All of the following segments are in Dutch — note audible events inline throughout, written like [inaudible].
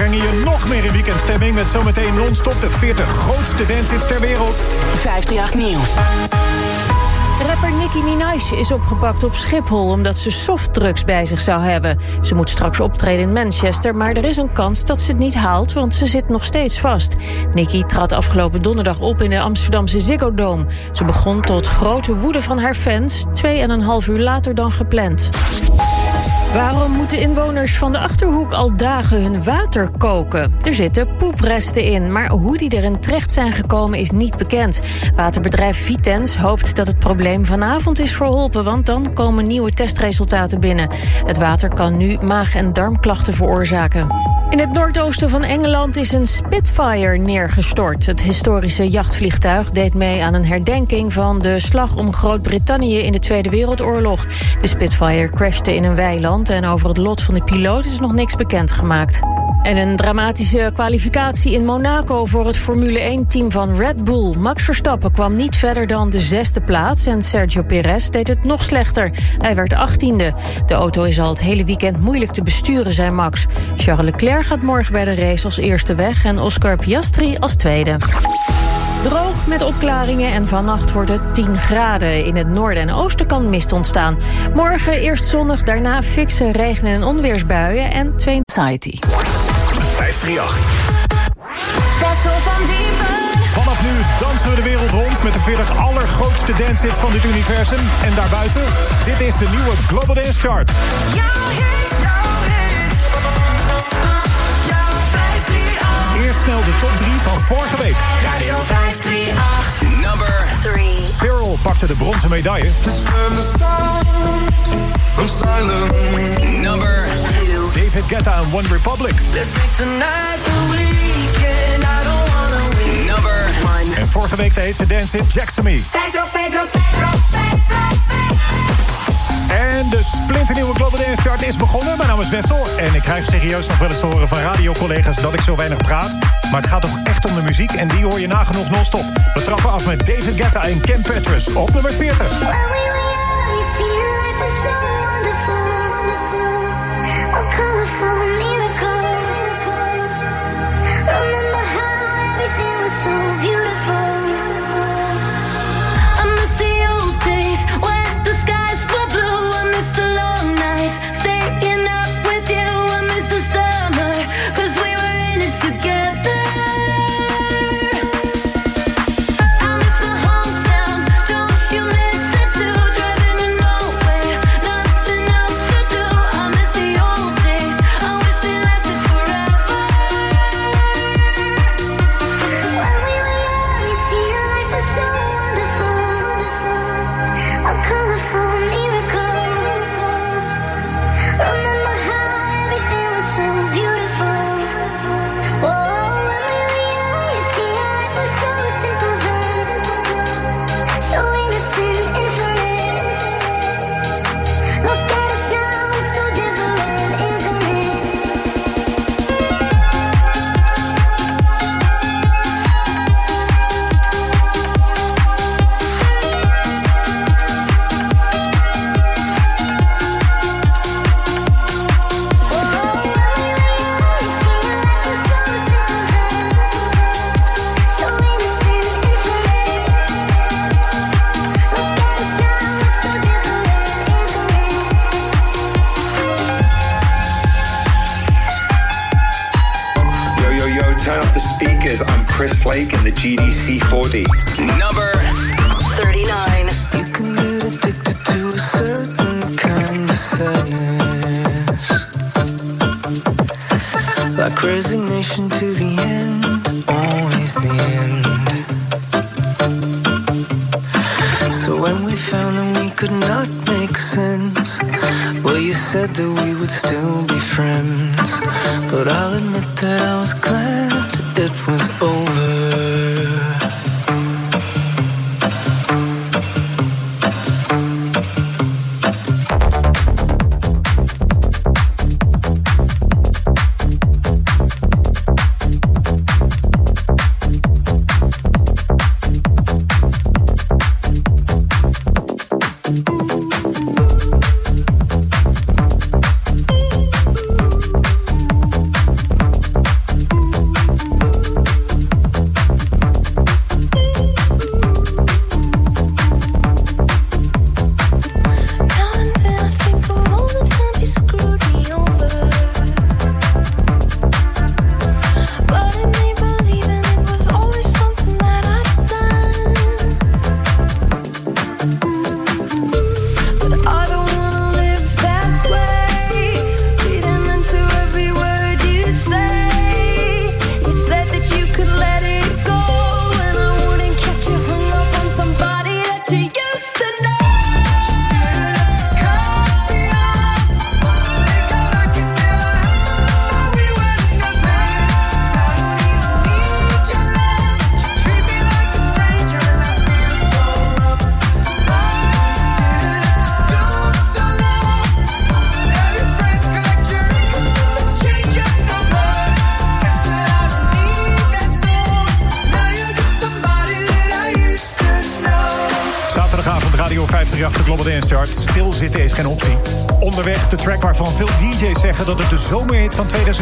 brengen je nog meer in weekendstemming... met zometeen non-stop de 40 grootste dancehits ter wereld. 538 Nieuws. Rapper Nicki Minaj is opgepakt op Schiphol omdat ze softdrugs bij zich zou hebben. Ze moet straks optreden in Manchester, maar er is een kans dat ze het niet haalt, want ze zit nog steeds vast. Nicki trad afgelopen donderdag op in de Amsterdamse Ziggo Dome. Ze begon tot grote woede van haar fans, twee en een half uur later dan gepland. Waarom moeten inwoners van de Achterhoek al dagen hun water koken? Er zitten poepresten in, maar hoe die erin terecht zijn gekomen is niet bekend. Waterbedrijf Vitens hoopt dat het probleem vanavond is verholpen... want dan komen nieuwe testresultaten binnen. Het water kan nu maag- en darmklachten veroorzaken. In het noordoosten van Engeland is een Spitfire neergestort. Het historische jachtvliegtuig deed mee aan een herdenking van de slag om Groot-Brittannië in de Tweede Wereldoorlog. De Spitfire crashte in een weiland en over het lot van de piloot is nog niks bekendgemaakt. En een dramatische kwalificatie in Monaco voor het Formule 1-team van Red Bull. Max Verstappen kwam niet verder dan de zesde plaats en Sergio Perez deed het nog slechter. Hij werd achttiende. De auto is al het hele weekend moeilijk te besturen, zei Max. Charles Leclerc gaat morgen bij de race als eerste weg en Oscar Piastri als tweede. Droog met opklaringen en vannacht wordt het 10 graden. In het noorden en oosten kan mist ontstaan. Morgen eerst zonnig, daarna fikse regen- en onweersbuien en 2 Society. 538. Vanaf nu dansen we de wereld rond met de 40 allergrootste dancehits van dit universum. En daarbuiten, dit is de nieuwe Global Dance Chart. Eerst snel de top 3 van vorige week. Radio 538. Number 3. Cyril pakte de bronzen medaille. Number 2. David Guetta en One Republic. Number 1. En vorige week de heetste dance hit Jackson Me. En de splinternieuwe Global Dance Chart is begonnen. Mijn naam is Wessel en ik krijg serieus nog wel eens te horen van radiocollega's dat ik zo weinig praat. Maar het gaat toch echt om de muziek en die hoor je nagenoeg non-stop. We trappen af met David Guetta en Ken Petrus op nummer 40.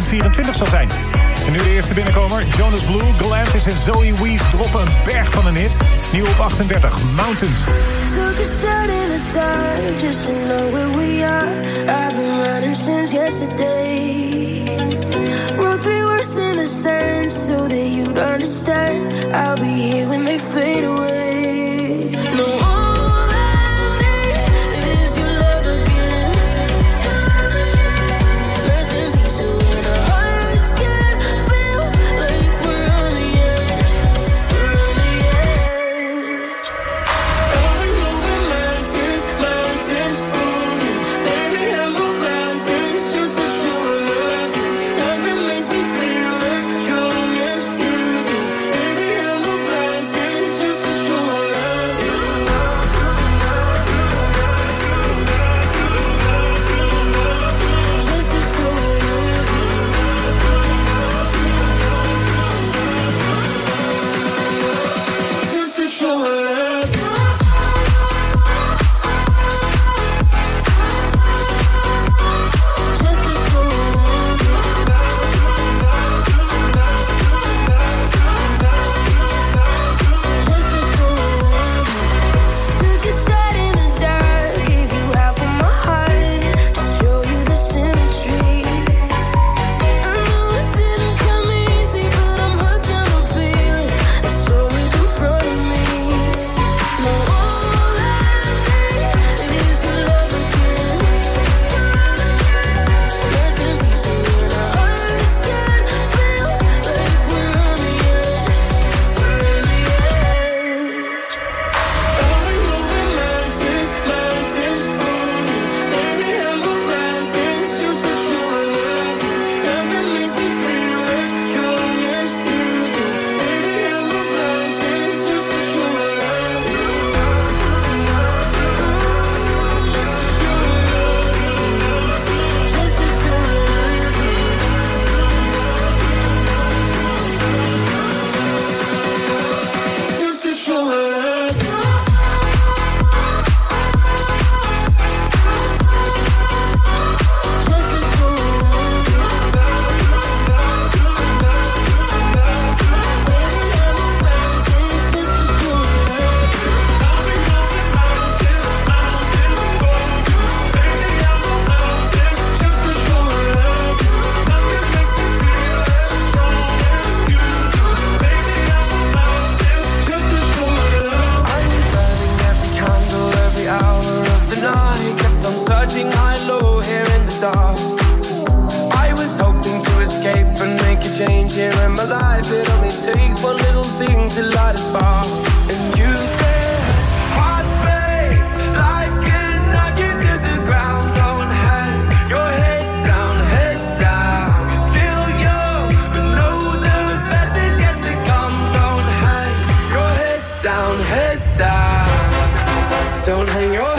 2024 zal zijn. En nu de eerste binnenkomer. Jonas Blue, Galantis en Zoe Wees droppen een berg van een hit. Nieuw op 38, Mountains. Took a shot in the dark just to know where we are. I've been running since yesterday. Wrote three words in the sand so that you'd understand. I'll be here when they fade away. No. Don't hang your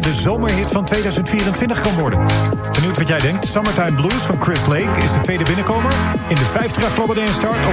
de zomerhit van 2024 kan worden. Benieuwd wat jij denkt? Summertime Blues van Chris Lake is de tweede binnenkomer. In de 50 Global Dance Start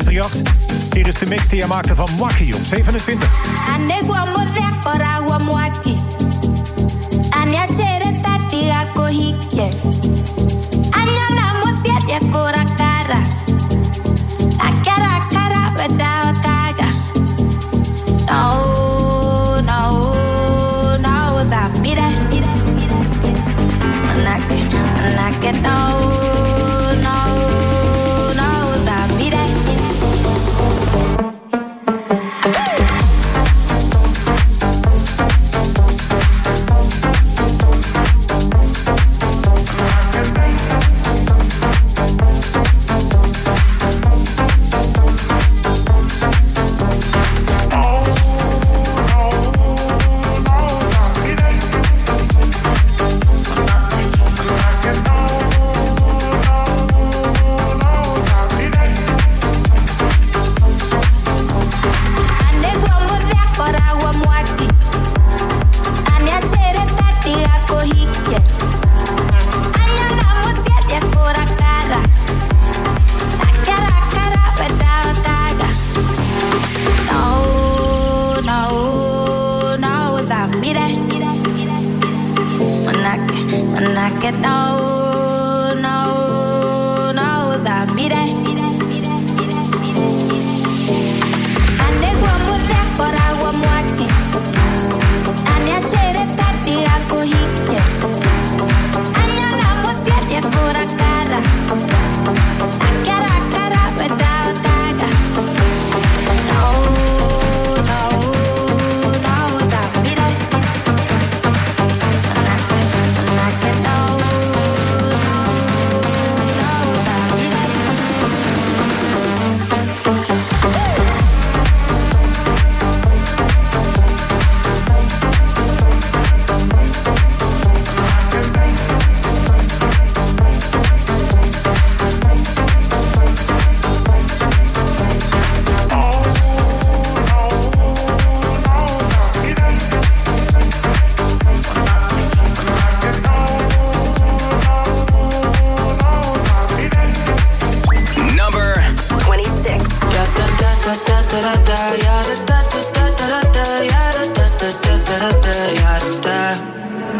538. Hier is de mix die hij maakte van Wacky op 27.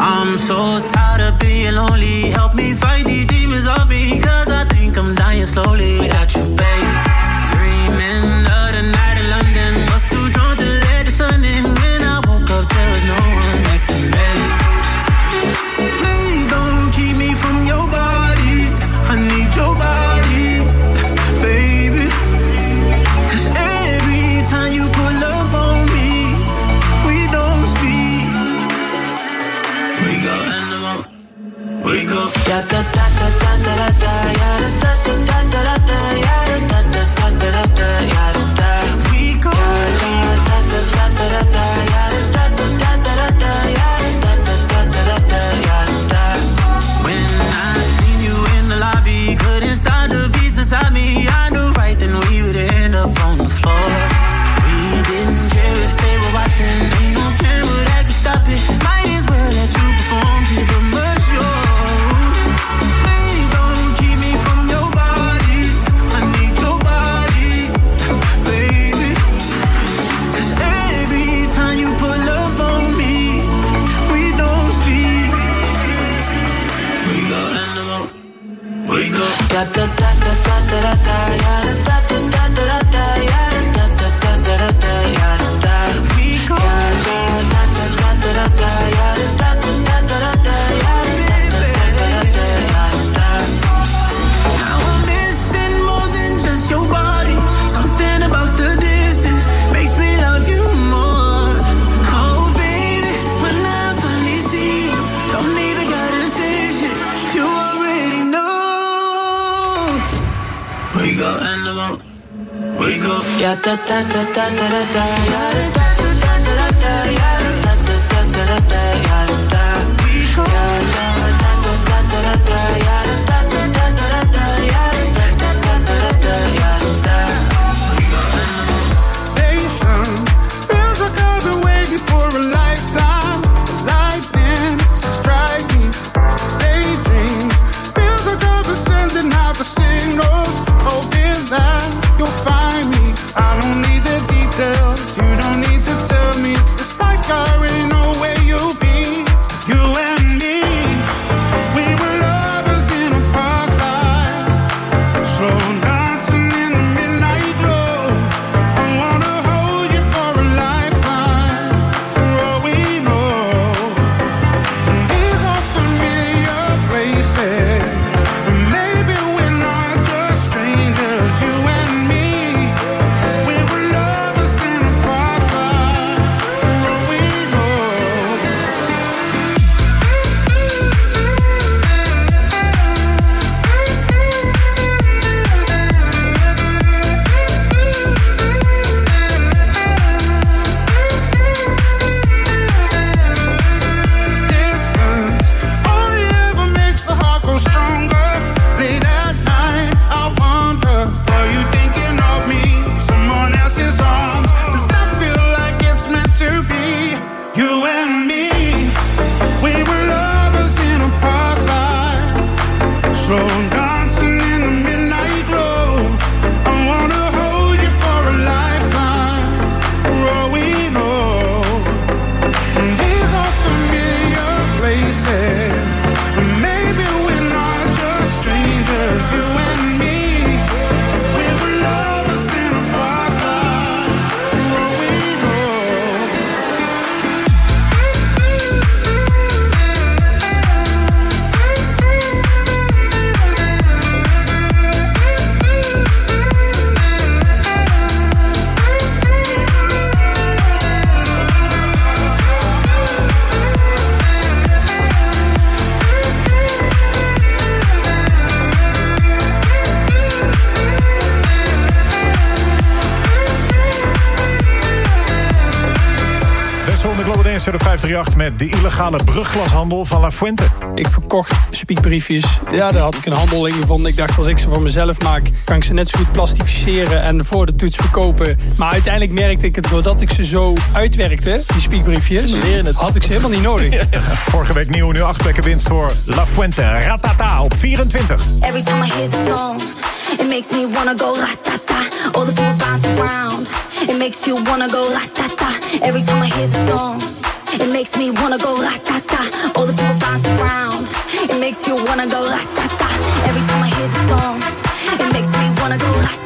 I'm so tired of being lonely. Help me fight these demons of me, cause I think I'm dying slowly without you, babe. Ja, da da da da da da da illegale brugglashandel van La Fuente. Ik verkocht spiekbriefjes. Ja, daar had ik een handel in gevonden. Ik dacht, als ik ze voor mezelf maak, kan ik ze net zo goed plastificeren en voor de toets verkopen. Maar uiteindelijk merkte ik het doordat ik ze zo uitwerkte, die spiekbriefjes, had ik ze helemaal niet nodig. [laughs] Vorige week nieuw, nu acht plekken winst voor La Fuente. Ratata op 24. Every time I hear the song, it makes me wanna go ratata. All the four bounce around, it makes you wanna go ratata. Every time I hear the song. It makes me wanna go la da da. All the people bounce around. It makes you wanna go la da da. Every time I hear the song, it makes me wanna go la da.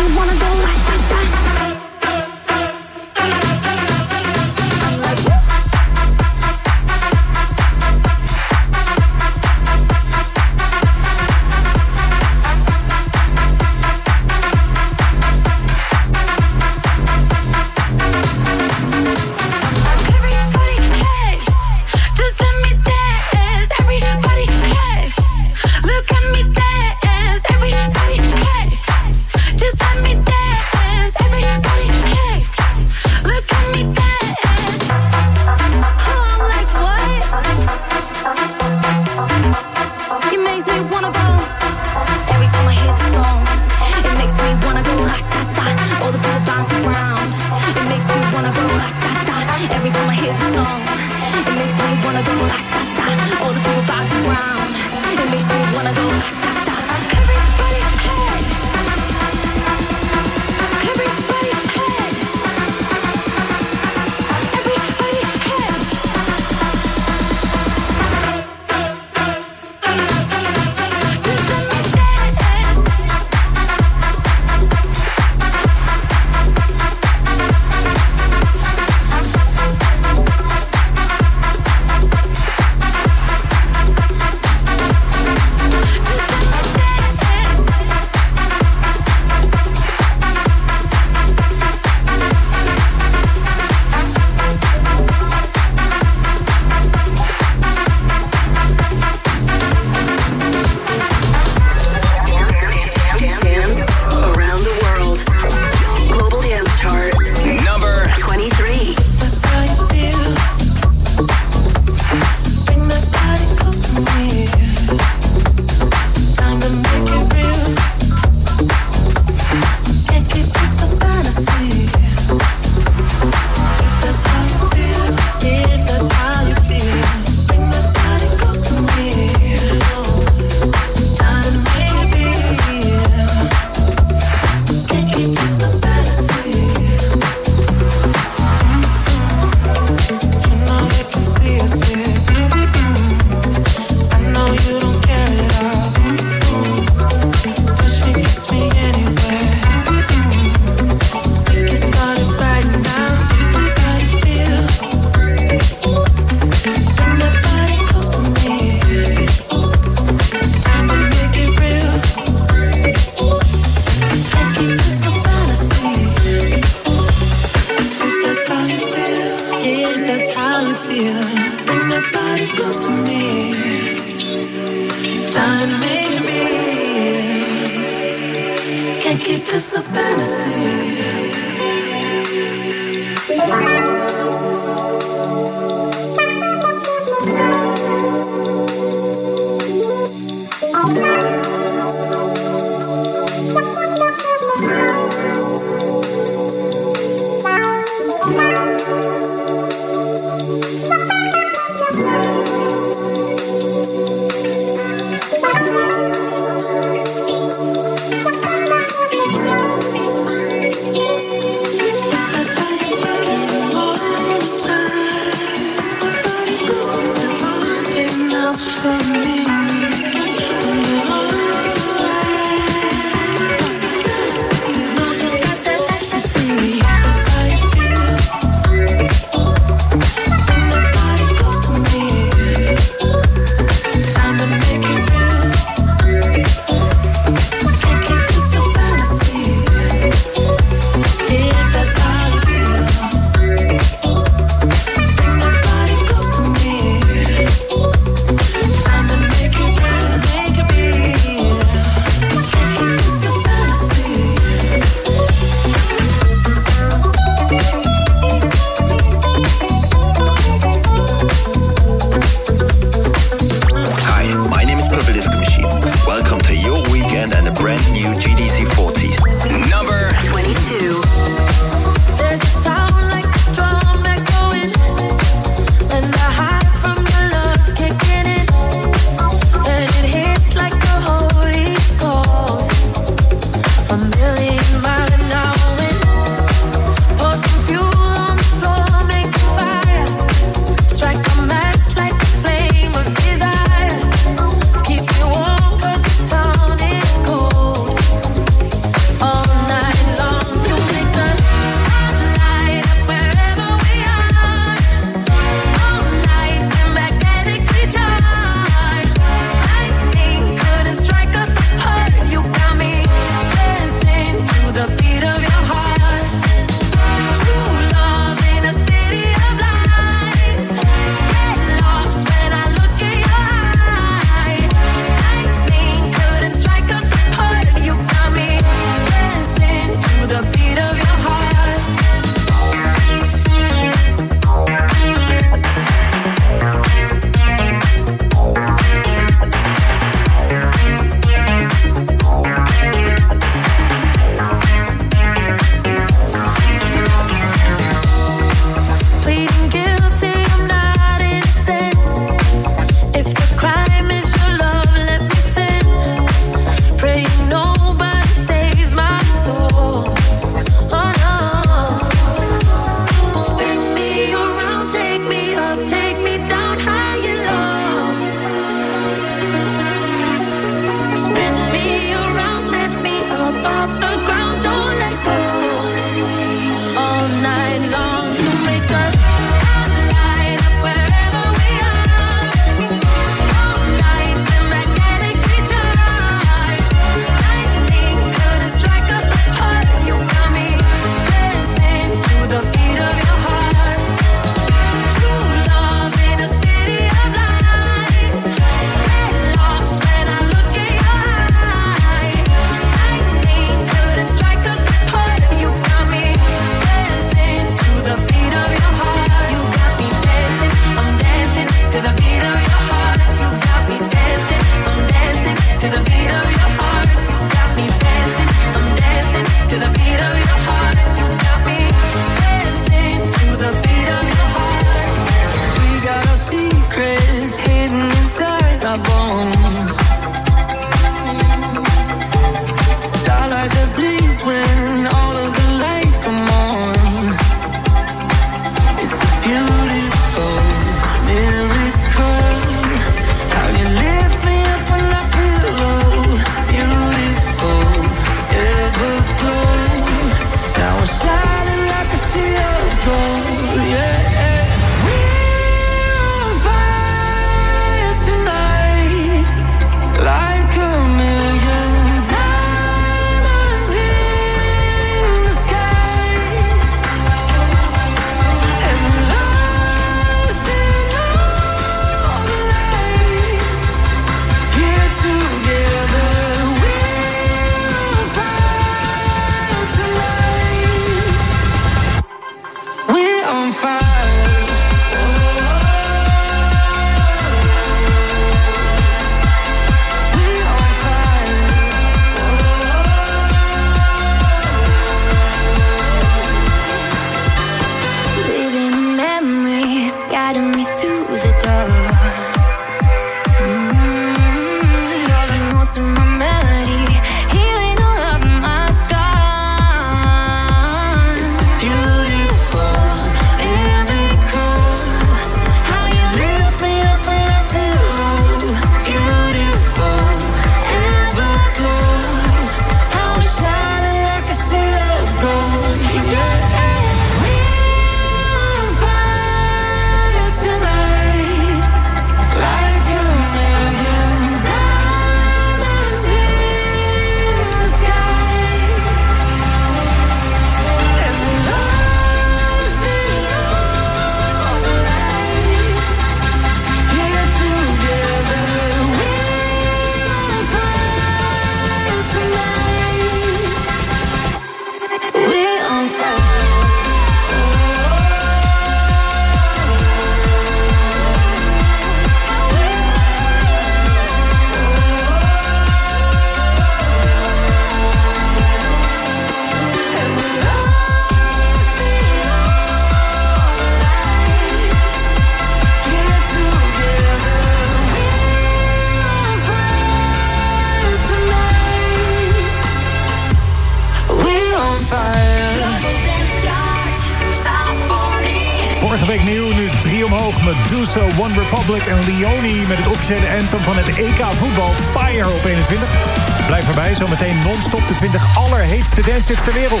Allerheetste dancehits ter wereld.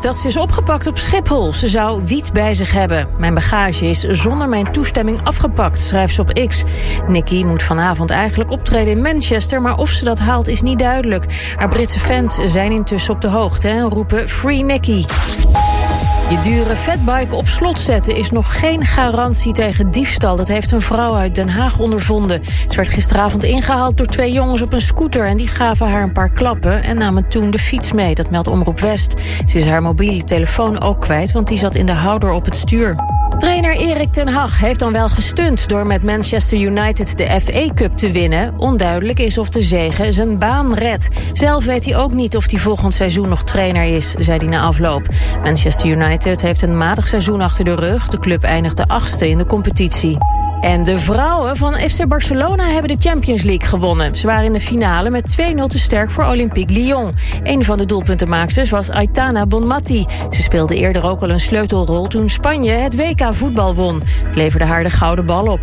Dat ze is opgepakt op Schiphol. Ze zou wiet bij zich hebben. Mijn bagage is zonder mijn toestemming afgepakt, schrijft ze op X. Nicki moet vanavond eigenlijk optreden in Manchester... maar of ze dat haalt is niet duidelijk. Haar Britse fans zijn intussen op de hoogte en roepen Free Nicki. Je dure fatbike op slot zetten is nog geen garantie tegen diefstal. Dat heeft een vrouw uit Den Haag ondervonden. Ze werd gisteravond ingehaald door twee jongens op een scooter... en die gaven haar een paar klappen en namen toen de fiets mee. Dat meldt Omroep West. Ze is haar mobiele telefoon ook kwijt, want die zat in de houder op het stuur. Trainer Erik ten Hag heeft dan wel gestunt door met Manchester United de FA Cup te winnen. Onduidelijk is of de zege zijn baan redt. Zelf weet hij ook niet of hij volgend seizoen nog trainer is, zei hij na afloop. Manchester United heeft een matig seizoen achter de rug. De club eindigde achtste in de competitie. En de vrouwen van FC Barcelona hebben de Champions League gewonnen. Ze waren in de finale met 2-0 te sterk voor Olympique Lyon. Een van de doelpuntenmaaksters was Aitana Bonmati. Ze speelde eerder ook al een sleutelrol toen Spanje het WK voetbal won. Het leverde haar de gouden bal op.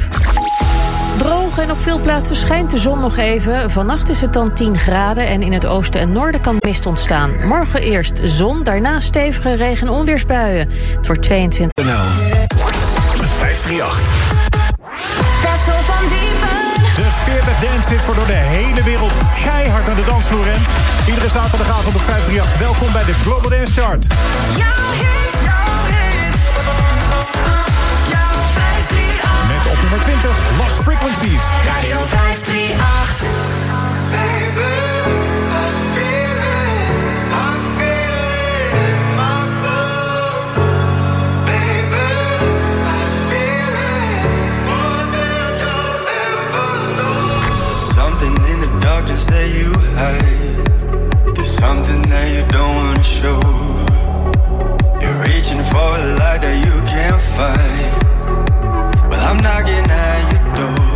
Droog en op veel plaatsen schijnt de zon nog even. Vannacht is het dan 10 graden en in het oosten en noorden kan mist ontstaan. Morgen eerst zon, daarna stevige regen- en onweersbuien. Het wordt 22. 538. De 40 dance hits waardoor de hele wereld keihard naar de dansvloer rent. Iedere zaterdagavond op 538. Welkom bij de Global Dance Chart. Jouw hit, jouw hit. Jouw 538. Met op nummer 20 Lost Frequencies. Radio 538. Something in that you hide. There's something that you don't wanna show. You're reaching for a light that you can't find. Well, I'm knocking at your door.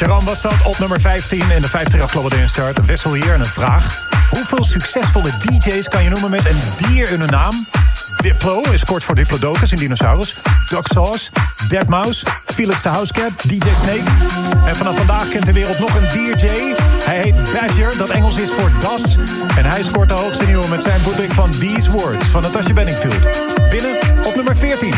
Sharon was dat op nummer 15 in de 50 Global Dance Chart. Wissel hier en een vraag. Hoeveel succesvolle DJ's kan je noemen met een dier in hun naam? Diplo is kort voor Diplodocus in Dinosaurus. Duck Sauce, Dead Mouse, Felix de Housecat, DJ Snake. En vanaf vandaag kent de wereld nog een DJ. Hij heet Badger, dat Engels is voor Das. En hij scoort de hoogste nieuwe met zijn bootleg van These Words van Natasha Benningfield. Binnen op nummer 14.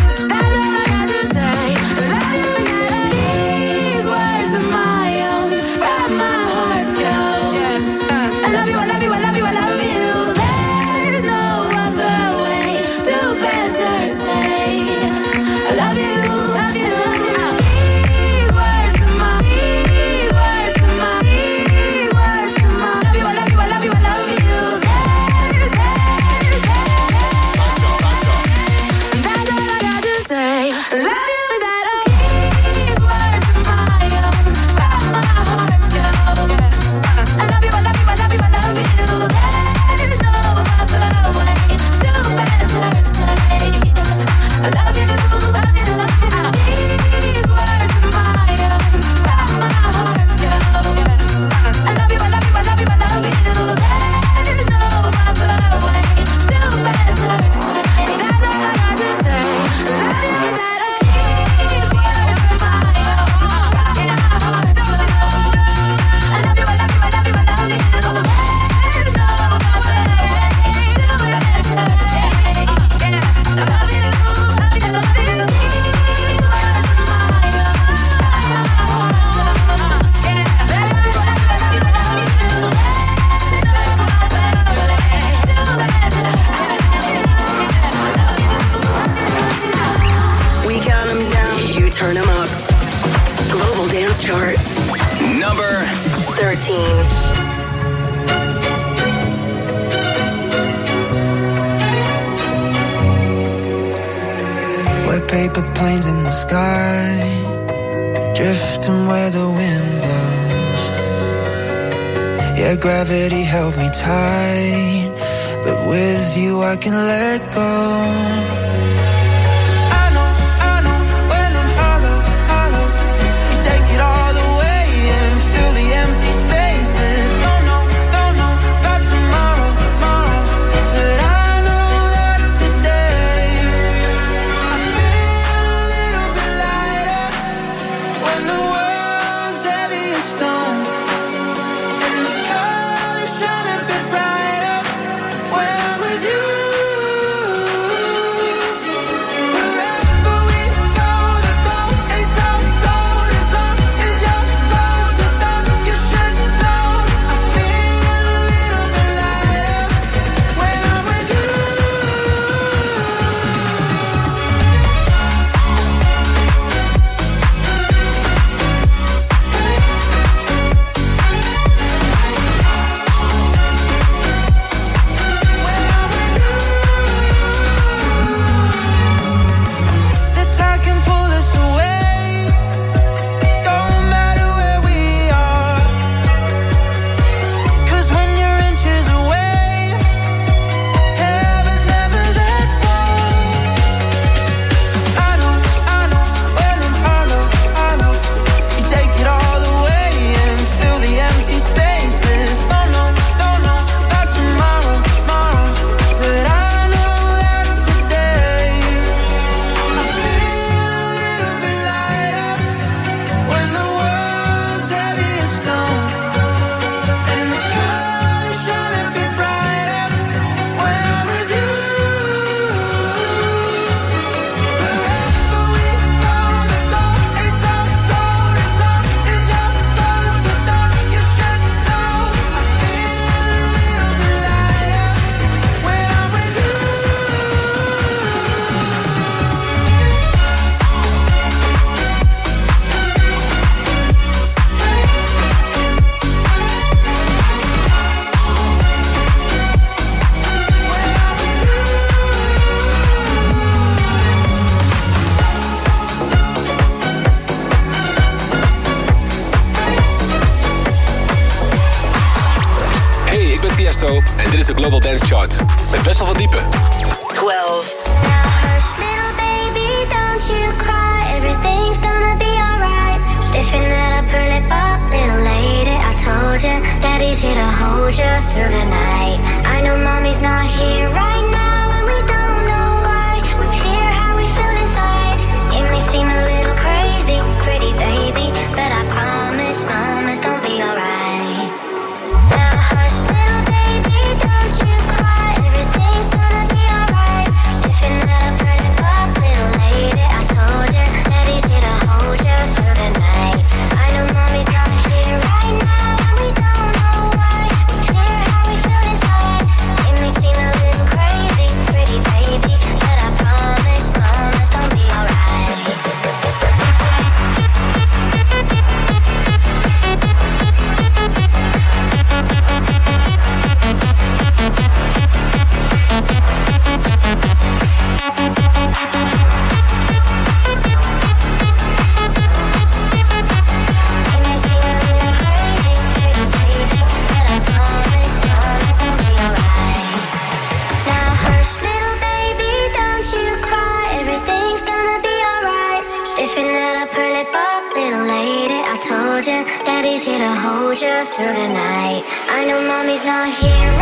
not here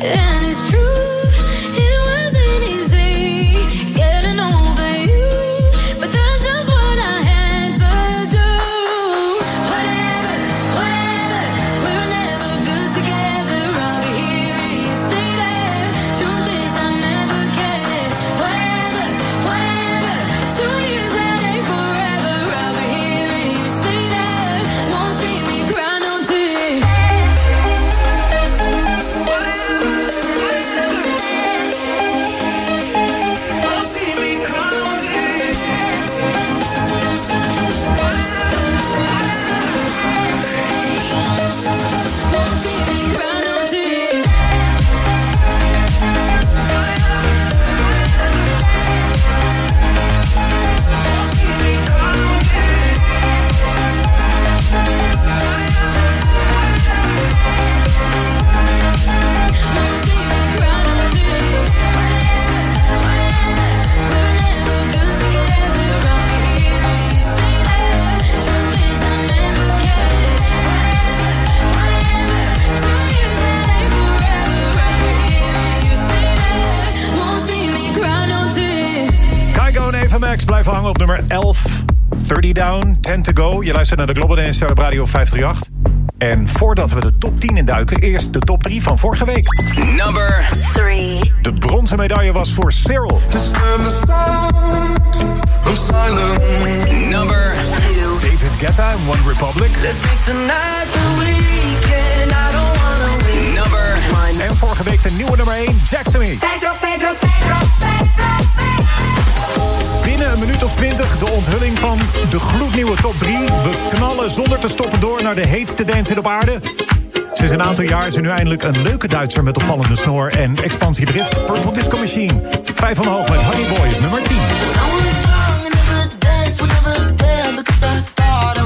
yeah. Je luistert naar de Global Dance op Radio 538. En voordat we de top 10 induiken, eerst de top 3 van vorige week. Number 3. De bronzen medaille was voor Cyril. Number 2. David Guetta en One Republic. This week tonight the weekend. Number 1. En vorige week de nieuwe nummer 1, Jackson. Pedro, Pedro, Pedro een minuut of twintig de onthulling van de gloednieuwe top 3. We knallen zonder te stoppen door naar de heetste dancer op aarde. Sinds een aantal jaar is er nu eindelijk een leuke Duitser met opvallende snor en expansiedrift. Purple Disco Machine. Vijf omhoog met Honeyboy, nummer 10. Because I thought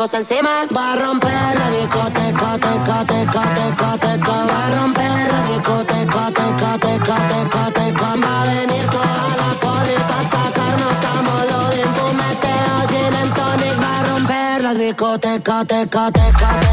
Va a romper la discoteca, teca, teca, teca, teca. Va a romper la discoteca, teca, teca, teca, teca. Va a venir toda la poli para sacarnos estamos los de tu meteo. Gin and tonic va a romper la discoteca, teca, teca, teca.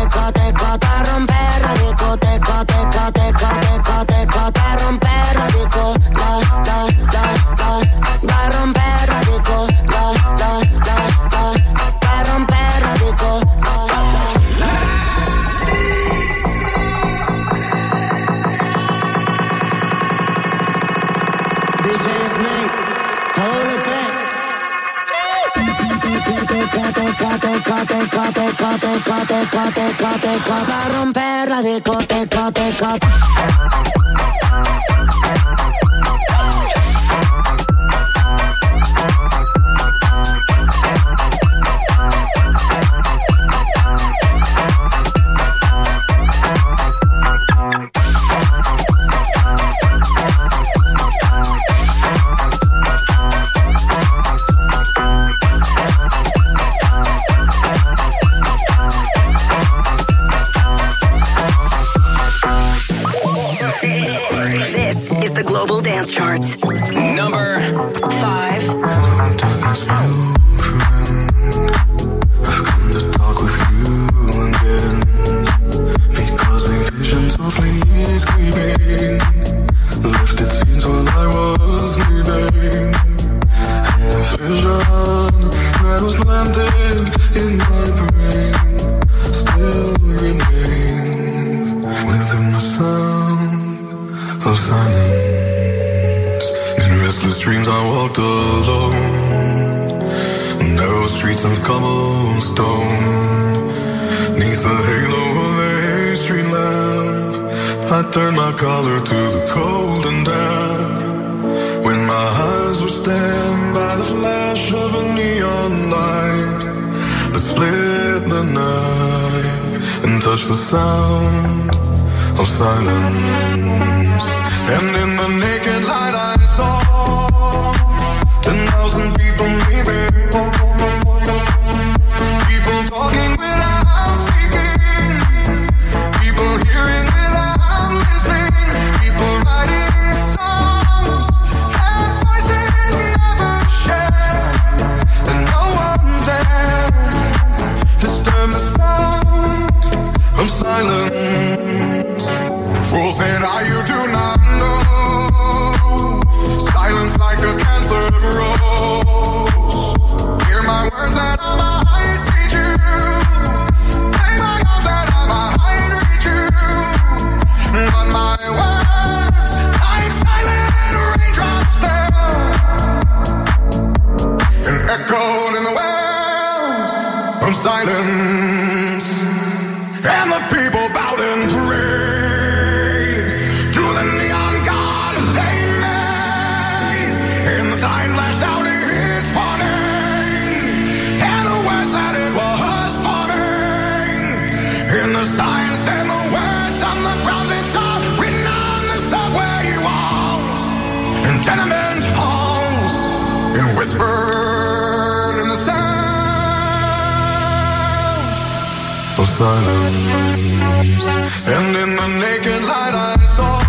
Silence. And in the naked light, I saw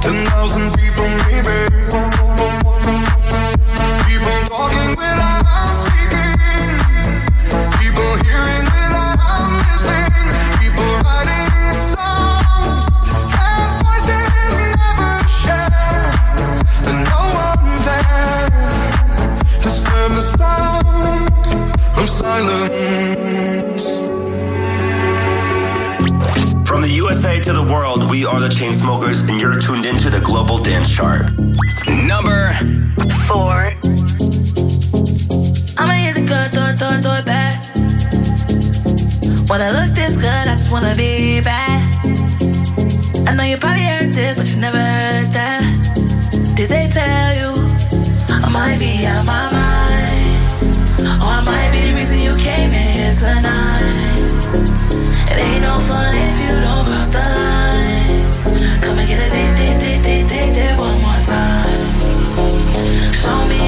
10,000 people, maybe. People talking without speaking. People hearing without listening. People writing songs that voices never share. And no one disturb the sound of silence. To the world, we are the Chainsmokers, and you're tuned into the Global Dance Chart. Number Four. I'ma hit the good, throw it, throw it, throw it back. When I look this good, I just wanna be bad. I know you probably heard this, but you never heard that. Did they tell you I might be out of my mind? Or I might be the reason you came in here tonight. It ain't no fun if you don't cross the line. Come and get date, date, date, date, date, date one more time. Show me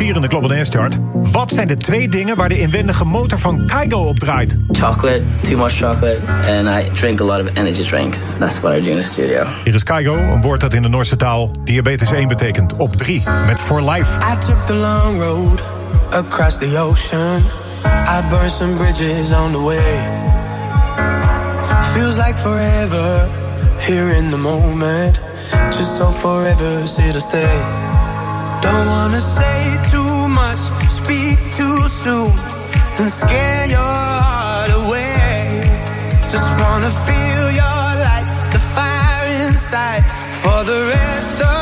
4 in de Global Dance Chart. Wat zijn de twee dingen waar de inwendige motor van Kygo op draait? Chocolate, too much chocolate, and I drink a lot of energy drinks. That's what I do in the studio. Hier is Kygo, een woord dat in de Noorse taal diabetes 1 betekent. Op 3 met For Life. I took the long road across the ocean. I burned some bridges on the way. Feels like forever here in the moment. Just so forever, here to stay. Don't wanna say too much, speak too soon, and scare your heart away. Just wanna feel your light, the fire inside, for the rest of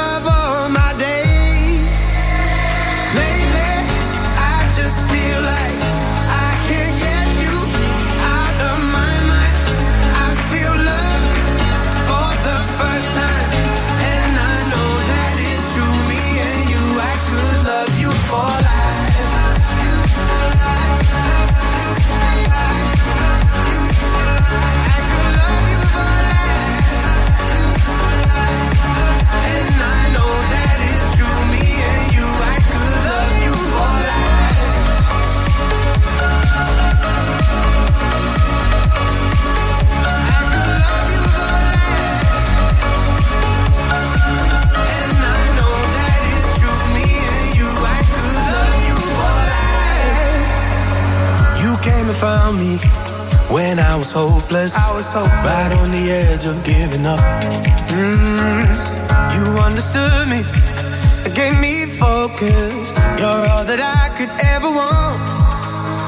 found me when I was hopeless. I was hopeless. right on the edge of giving up. Mm, you understood me, it gave me focus. You're all that I could ever want.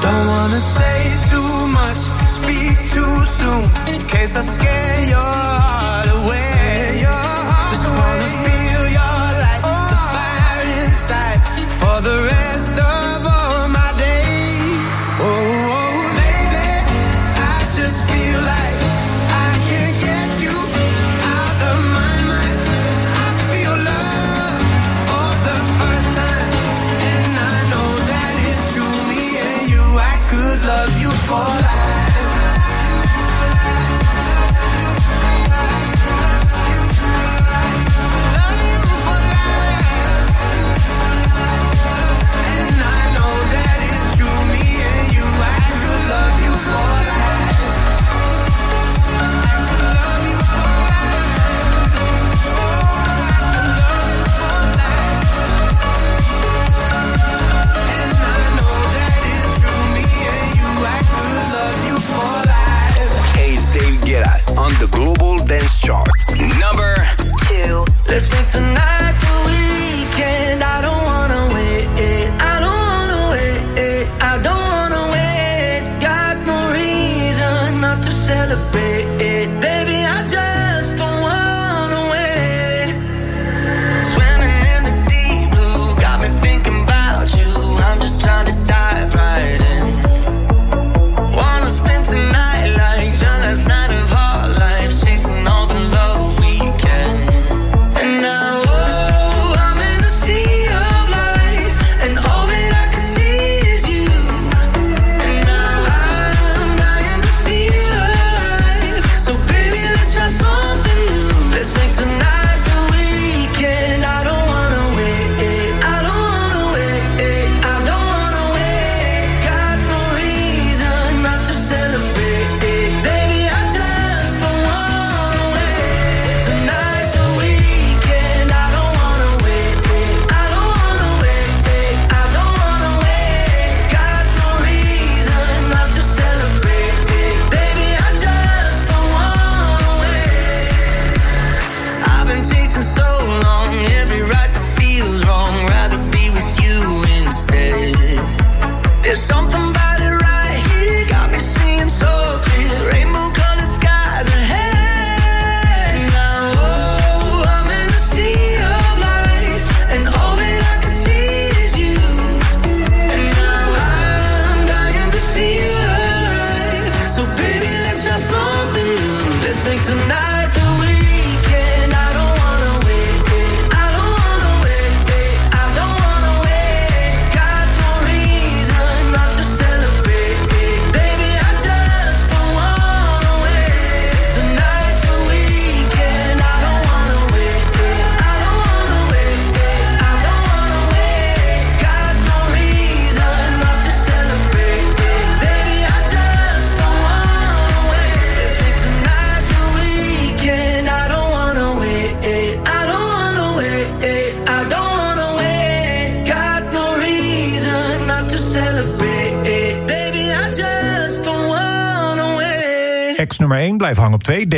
Don't wanna say too much, speak too soon, in case I scare your heart away. Just wanna feel your light, the fire inside, for the rest discharge.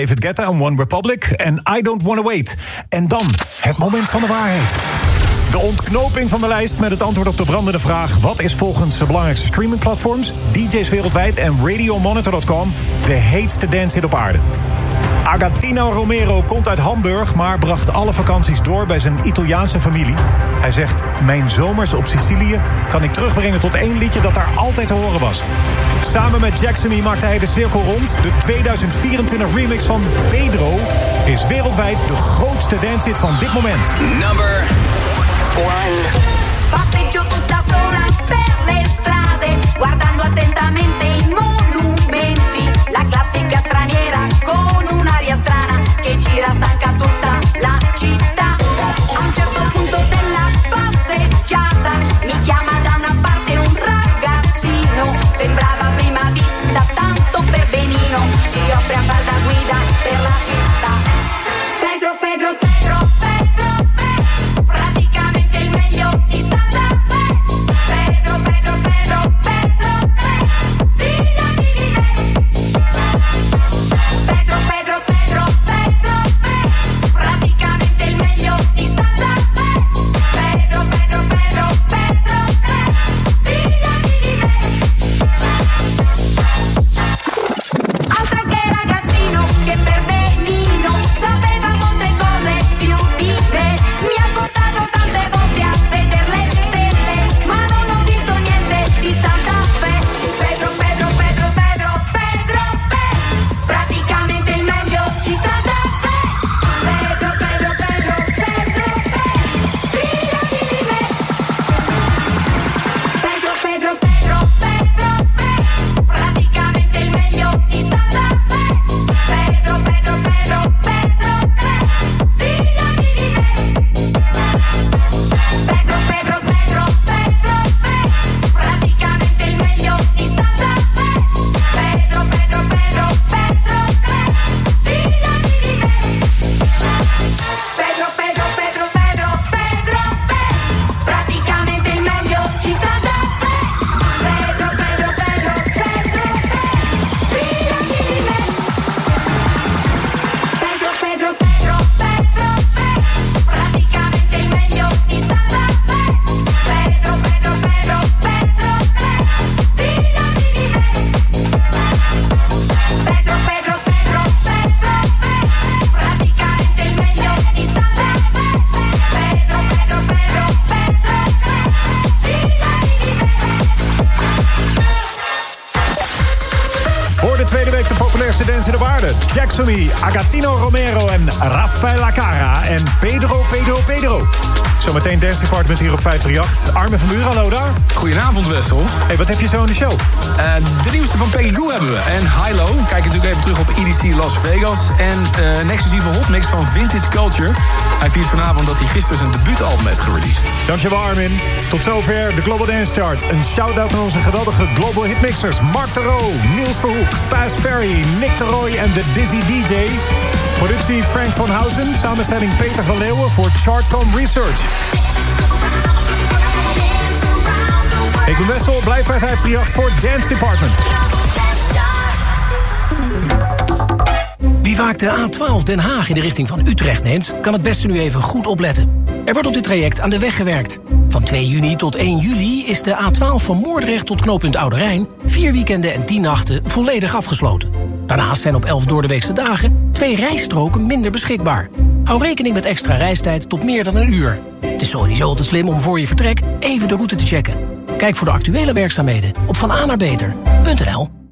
David Guetta en One Republic. En I Don't Wanna Wait. En dan het moment van de waarheid. De ontknoping van de lijst met het antwoord op de brandende vraag... wat is volgens de belangrijkste streamingplatforms... DJ's wereldwijd en RadioMonitor.com... de heetste dancehit op aarde? Agatino Romero komt uit Hamburg... maar bracht alle vakanties door bij zijn Italiaanse familie. Hij zegt, mijn zomers op Sicilië... kan ik terugbrengen tot één liedje dat daar altijd te horen was. Samen met Jackson maakte hij de cirkel rond. De 2024 remix van Pedro is wereldwijd de grootste dancehit van dit moment. Number Passeggio tutta sola per le strade, guardando attentamente i monumenti. La classica straniera con un'aria strana che gira stanca Agatino Romero en Rafael Acara Dance Department hier op 538. Armin van Buren, hallo daar. Goedenavond, Wessel. Hey, wat heb je zo in de show? Eh, de nieuwste van Peggy Goo hebben we. En Hilo. Kijk natuurlijk even terug op EDC Las Vegas. En eh, een exclusieve hotmix van Vintage Culture. Hij viert vanavond dat hij gisteren zijn debuutalbum heeft gereleased. Dankjewel Armin. Tot zover de Global Dance Chart. Een shout-out naar onze geweldige Global Hitmixers. Mark de Roo, Niels Verhoek, Fast Ferry, Nick de Roy en de Dizzy DJ. Productie Frank van Housen. Samenstelling Peter van Leeuwen voor Chartcom Research. Ik ben Wessel, blijf bij 538 voor Dance Department. Wie vaak de A12 Den Haag in de richting van Utrecht neemt... kan het beste nu even goed opletten. Er wordt op dit traject aan de weg gewerkt. Van 2 juni tot 1 juli is de A12 van Moordrecht tot knooppunt Oude Rijn... vier weekenden en 10 nachten volledig afgesloten. Daarnaast zijn op 11 doordeweekse dagen twee rijstroken minder beschikbaar. Hou rekening met extra reistijd tot meer dan een uur. Het is sowieso altijd slim om voor je vertrek even de route te checken. Kijk voor de actuele werkzaamheden op vananaarbeter.nl.